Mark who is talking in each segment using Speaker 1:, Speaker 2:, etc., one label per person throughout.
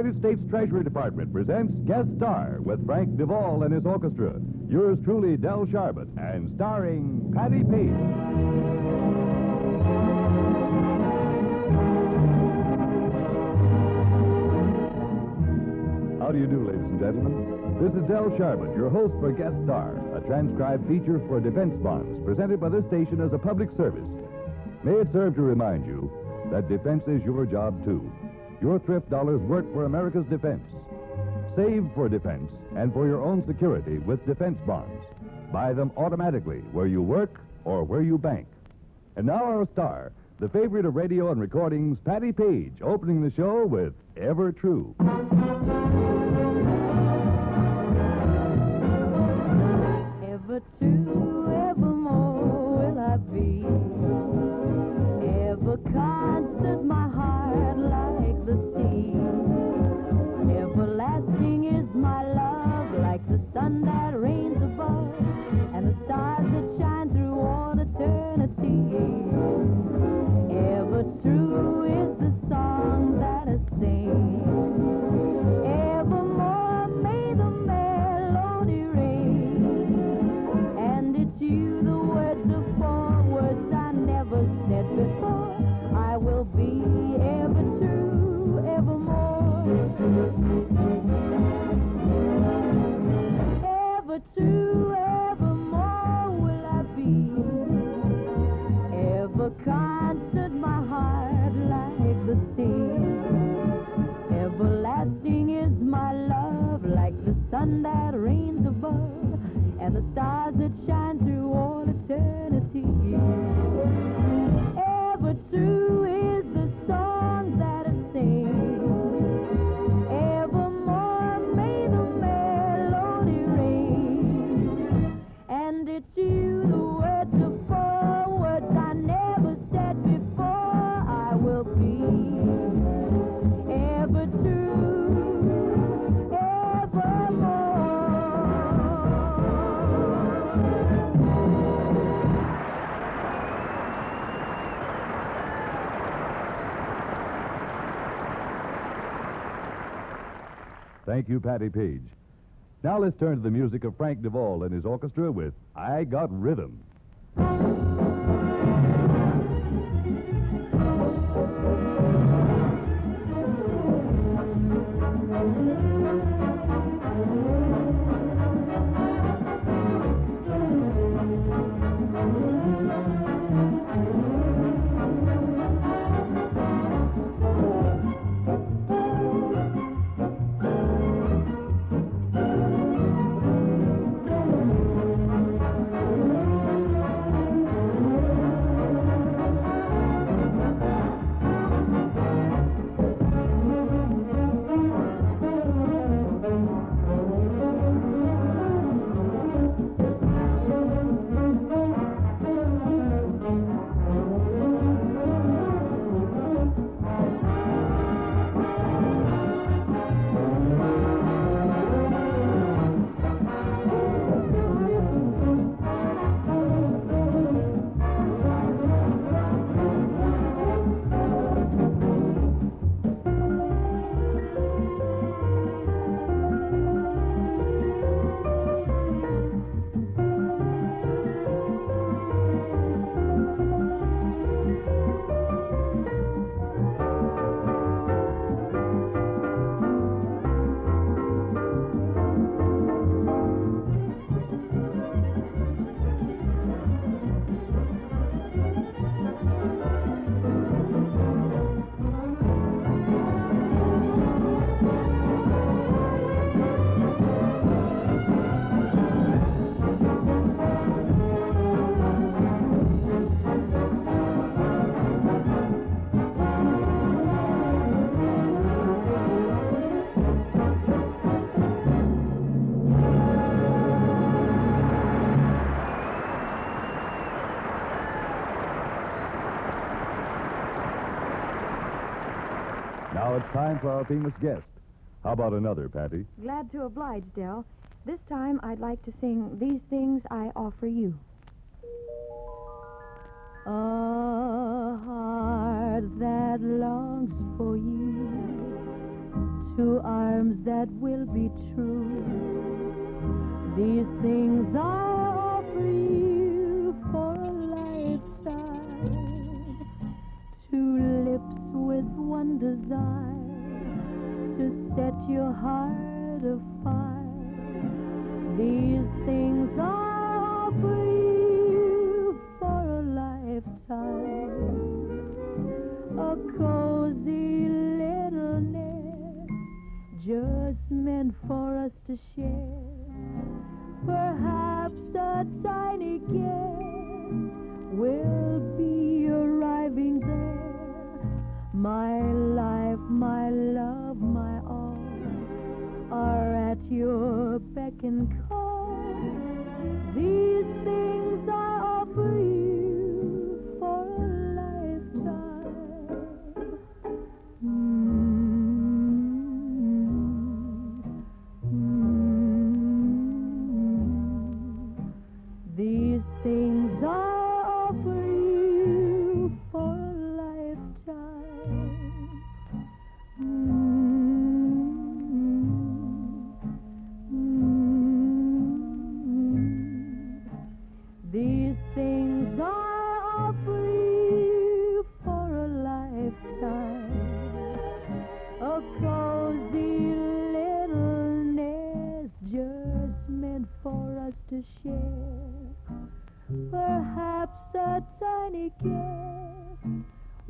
Speaker 1: United States Treasury Department presents Guest Star with Frank De Vol and his orchestra. Yours truly, Del Sharbutt, and starring Patti Page. How do you do, ladies and gentlemen? This is Del Sharbutt, your host for Guest Star, a transcribed feature for defense bonds presented by this station as a public service. May it serve to remind you that defense is your job, too. Your thrift dollars work for America's defense. Save for defense and for your own security with defense bonds. Buy them automatically where you work or where you bank. And now our star, the favorite of radio and recordings, Patti Page, opening the show with Ever True.
Speaker 2: Ever true, evermore will I be. Ever constant, my heart Ever constant, my heart like the sea. Everlasting is my love, like the sun that reigns above, and the stars that shine through all eternity. Ever true is the song that I sing. Evermore may the melody ring. And it's you,
Speaker 1: Thank you, Patti Page. Now let's turn to the music of Frank De Vol and his orchestra with I Got Rhythm. Time for our famous guest. How about another, Patti?
Speaker 3: Glad to oblige, Del. This time I'd like to sing These Things I Offer You. A heart that longs for you
Speaker 2: two arms that will be true. These things I offer you for a lifetime. Two lips with one desire set your heart afire. These things I offer you for a lifetime. A cozy little nest just meant for us to share. Perhaps a tiny guest at your beck and call. These things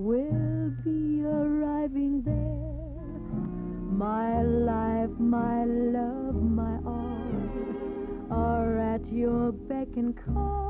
Speaker 2: will be arriving there. My life, my love, my all are at your beck and call.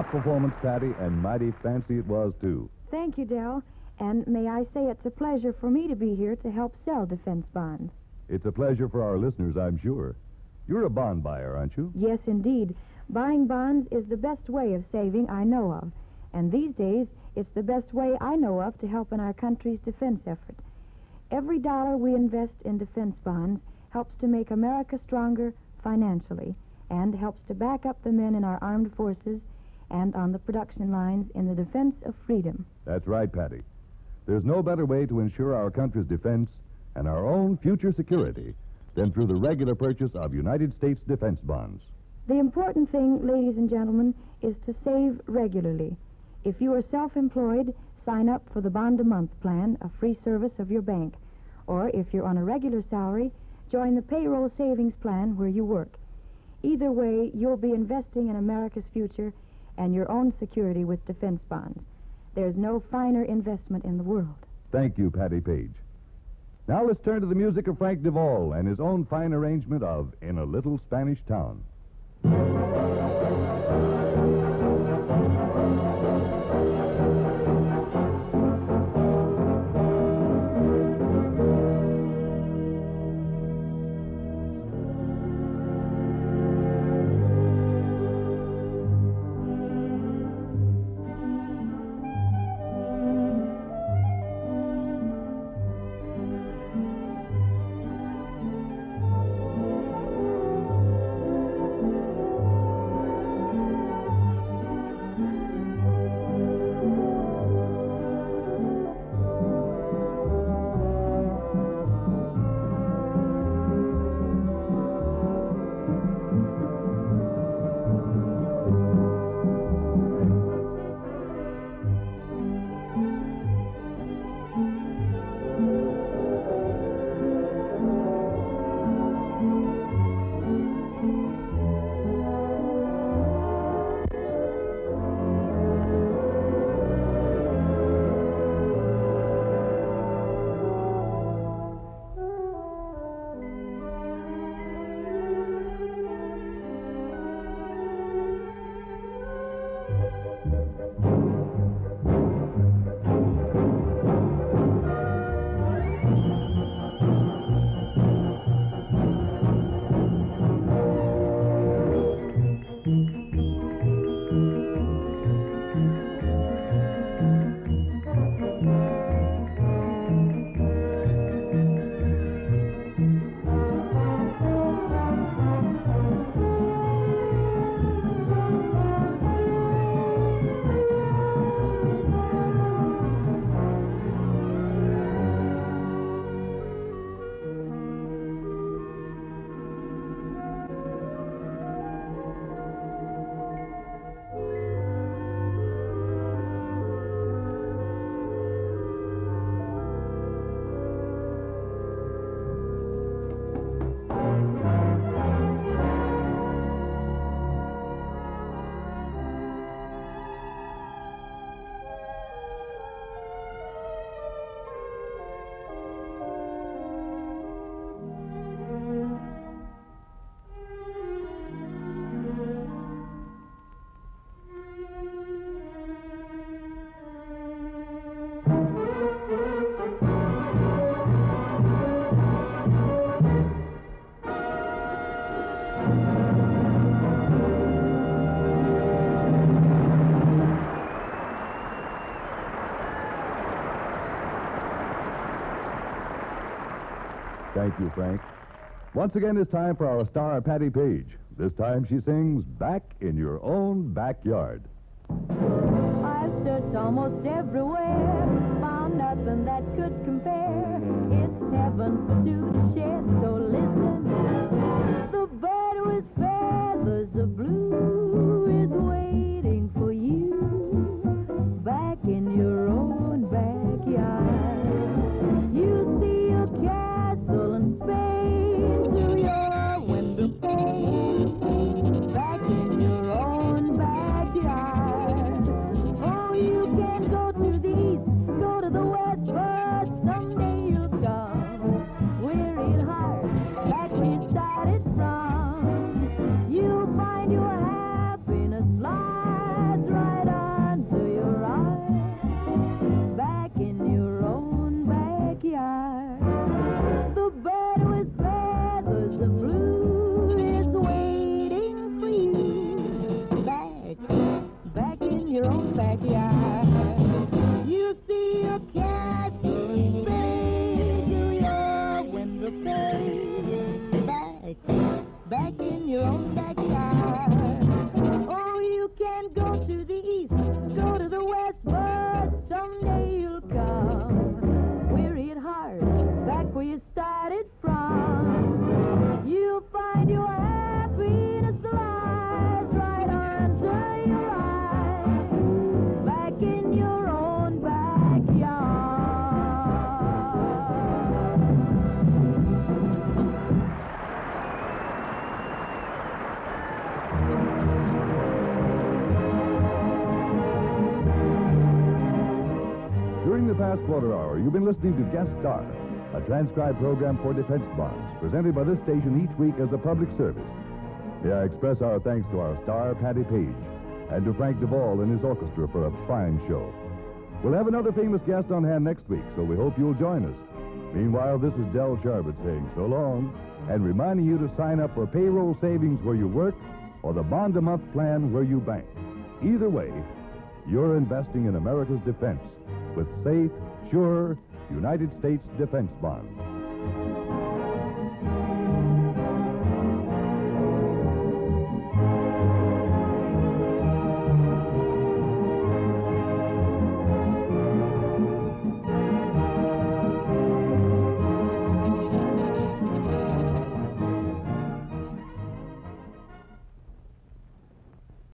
Speaker 1: Top performance, Patti, and mighty fancy it was, too.
Speaker 3: Thank you, Del. And may I say it's a pleasure for me to be here to help sell defense bonds.
Speaker 1: It's a pleasure for our listeners, I'm sure. You're a bond buyer, aren't you?
Speaker 3: Yes, indeed. Buying bonds is the best way of saving I know of. And these days, it's the best way I know of to help in our country's defense effort. Every dollar we invest in defense bonds helps to make America stronger financially and helps to back up the men in our armed forces and on the production lines in the defense of freedom.
Speaker 1: That's right, Patti. There's no better way to ensure our country's defense and our own future security than through the regular purchase of United States defense bonds.
Speaker 3: The important thing, ladies and gentlemen, is to save regularly. If you are self employed, sign up for the Bond a Month plan, a free service of your bank. Or if you're on a regular salary, join the payroll savings plan where you work. Either way, you'll be investing in America's future and your own security with defense bonds. There's no finer investment in the world.
Speaker 1: Thank you, Patti Page. Now let's turn to the music of Frank De Vol and his own fine arrangement of In a Little Spanish Town. Thank you, Frank. Once again, it's time for our star, Patti Page. This time she sings Back in Your Own Backyard.
Speaker 2: I've searched almost everywhere, found nothing that could compare. It's heaven for two to share, so where you started from. You'll find your happiness lies right under your eyes, back in your own backyard.
Speaker 1: During the past quarter hour, you've been listening to Guest Star, a transcribed program for defense bonds, presented by this station each week as a public service. May I express our thanks to our star, Patti Page, and to Frank De Vol and his orchestra for a fine show. We'll have another famous guest on hand next week, so we hope you'll join us. Meanwhile, this is Del Sharbutt saying so long and reminding you to sign up for payroll savings where you work or the bond a month plan where you bank. Either way, you're investing in America's defense with safe, sure United States defense bonds.